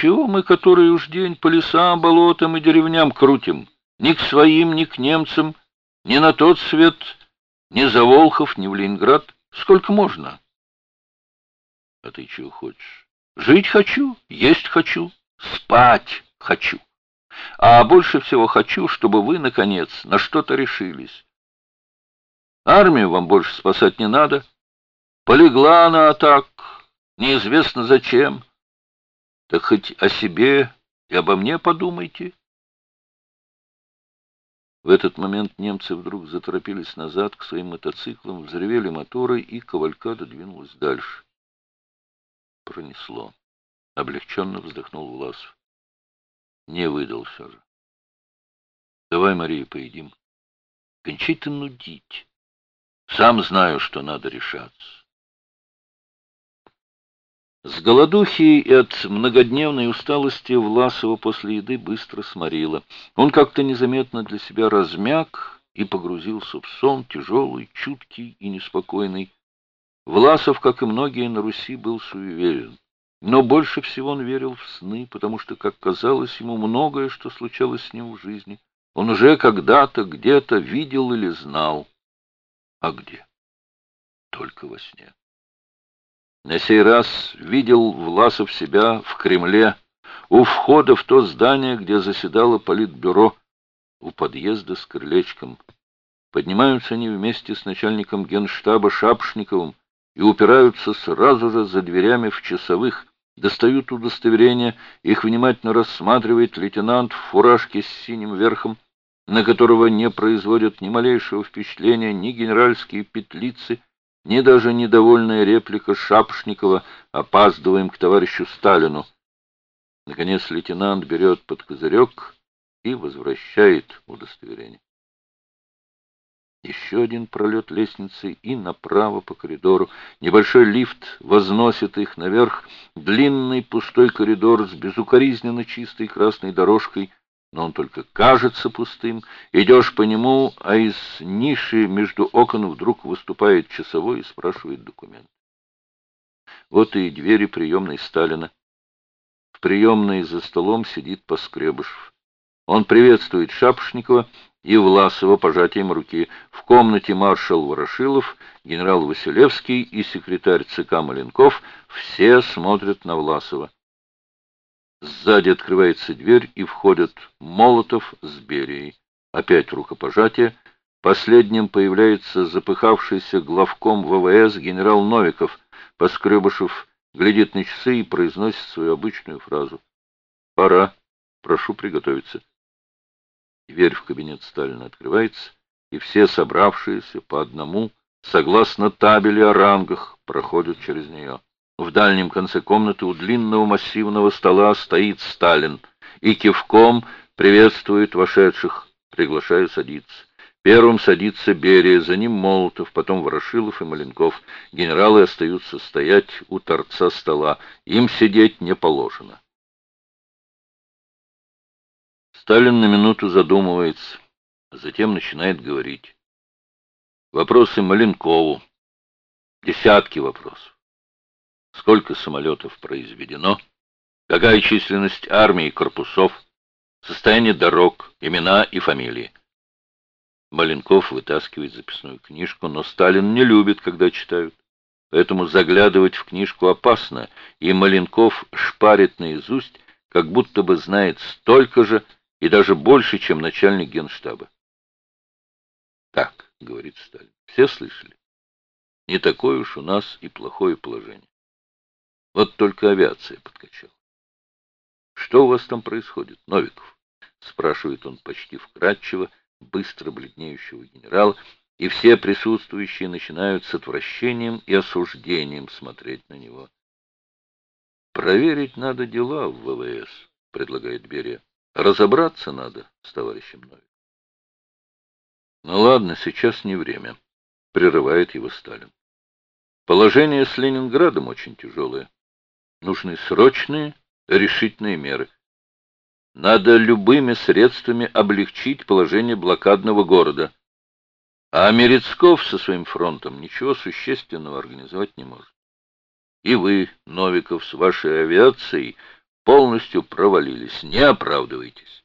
Чего мы который уж день по лесам, болотам и деревням крутим? Ни к своим, ни к немцам, ни на тот свет, ни за Волхов, ни в Ленинград. Сколько можно? А ты чего хочешь? Жить хочу, есть хочу, спать хочу. А больше всего хочу, чтобы вы, наконец, на что-то решились. Армию вам больше спасать не надо. Полегла она так, неизвестно зачем. Так хоть о себе и обо мне подумайте. В этот момент немцы вдруг заторопились назад к своим мотоциклам, взревели моторы, и кавалькада двинулась дальше. Пронесло. Облегченно вздохнул Власов. Не выдал все же. Давай, Мария, поедим. Кончай ты нудить. Сам знаю, что надо решаться. С голодухи и от многодневной усталости Власова после еды быстро сморило. Он как-то незаметно для себя размяк и погрузился в сон, тяжелый, чуткий и неспокойный. Власов, как и многие на Руси, был суеверен. Но больше всего он верил в сны, потому что, как казалось ему, многое, что случалось с ним в жизни, он уже когда-то, где-то видел или знал. А где? Только во сне. На сей раз видел Власов себя в Кремле, у входа в то здание, где заседало политбюро, у подъезда с крылечком. Поднимаются они вместе с начальником генштаба Шапшниковым и упираются сразу же за дверями в часовых, достают удостоверения, их внимательно рассматривает лейтенант в фуражке с синим верхом, на которого не производят ни малейшего впечатления ни генеральские петлицы, ни даже недовольная реплика Шапшникова «опаздываем к товарищу Сталину». Наконец лейтенант берет под козырек и возвращает удостоверение. Еще один пролет лестницы и направо по коридору. Небольшой лифт возносит их наверх. Длинный пустой коридор с безукоризненно чистой красной дорожкой — но он только кажется пустым. Идешь по нему, а из ниши между окон вдруг выступает часовой и спрашивает документ. Вот и двери приемной Сталина. В приемной за столом сидит Поскребышев. Он приветствует Шапошникова и Власова пожатием руки. В комнате маршал Ворошилов, генерал Василевский и секретарь ЦК Маленков все смотрят на Власова. Сзади открывается дверь, и входят Молотов с Берией. Опять рукопожатие. Последним появляется запыхавшийся главком ВВС генерал Новиков. Поскребышев глядит на часы и произносит свою обычную фразу. «Пора. Прошу приготовиться». Дверь в кабинет Сталина открывается, и все собравшиеся по одному, согласно табели о рангах, проходят через нее. В дальнем конце комнаты у длинного массивного стола стоит Сталин и кивком приветствует вошедших, приглашая садиться. Первым садится Берия, за ним Молотов, потом Ворошилов и Маленков. Генералы остаются стоять у торца стола. Им сидеть не положено. Сталин на минуту задумывается, затем начинает говорить. Вопросы Маленкову. Десятки вопросов. Сколько самолетов произведено? Какая численность армии и корпусов? Состояние дорог, имена и фамилии. Маленков вытаскивает записную книжку, но Сталин не любит, когда читают. Поэтому заглядывать в книжку опасно, и Маленков шпарит наизусть, как будто бы знает столько же и даже больше, чем начальник генштаба. Так, говорит Сталин, все слышали? Не такое уж у нас и плохое положение. Вот только авиация подкачала. Что у вас там происходит, Новиков? Спрашивает он почти вкратчиво, быстро бледнеющего генерала, и все присутствующие начинают с отвращением и осуждением смотреть на него. Проверить надо дела в ВВС, предлагает Берия. Разобраться надо с товарищем Новиком. Ну ладно, сейчас не время, прерывает его Сталин. Положение с Ленинградом очень тяжелое. Нужны срочные, решительные меры. Надо любыми средствами облегчить положение блокадного города. А Мерецков со своим фронтом ничего существенного организовать не может. И вы, Новиков, с вашей авиацией полностью провалились. Не оправдывайтесь.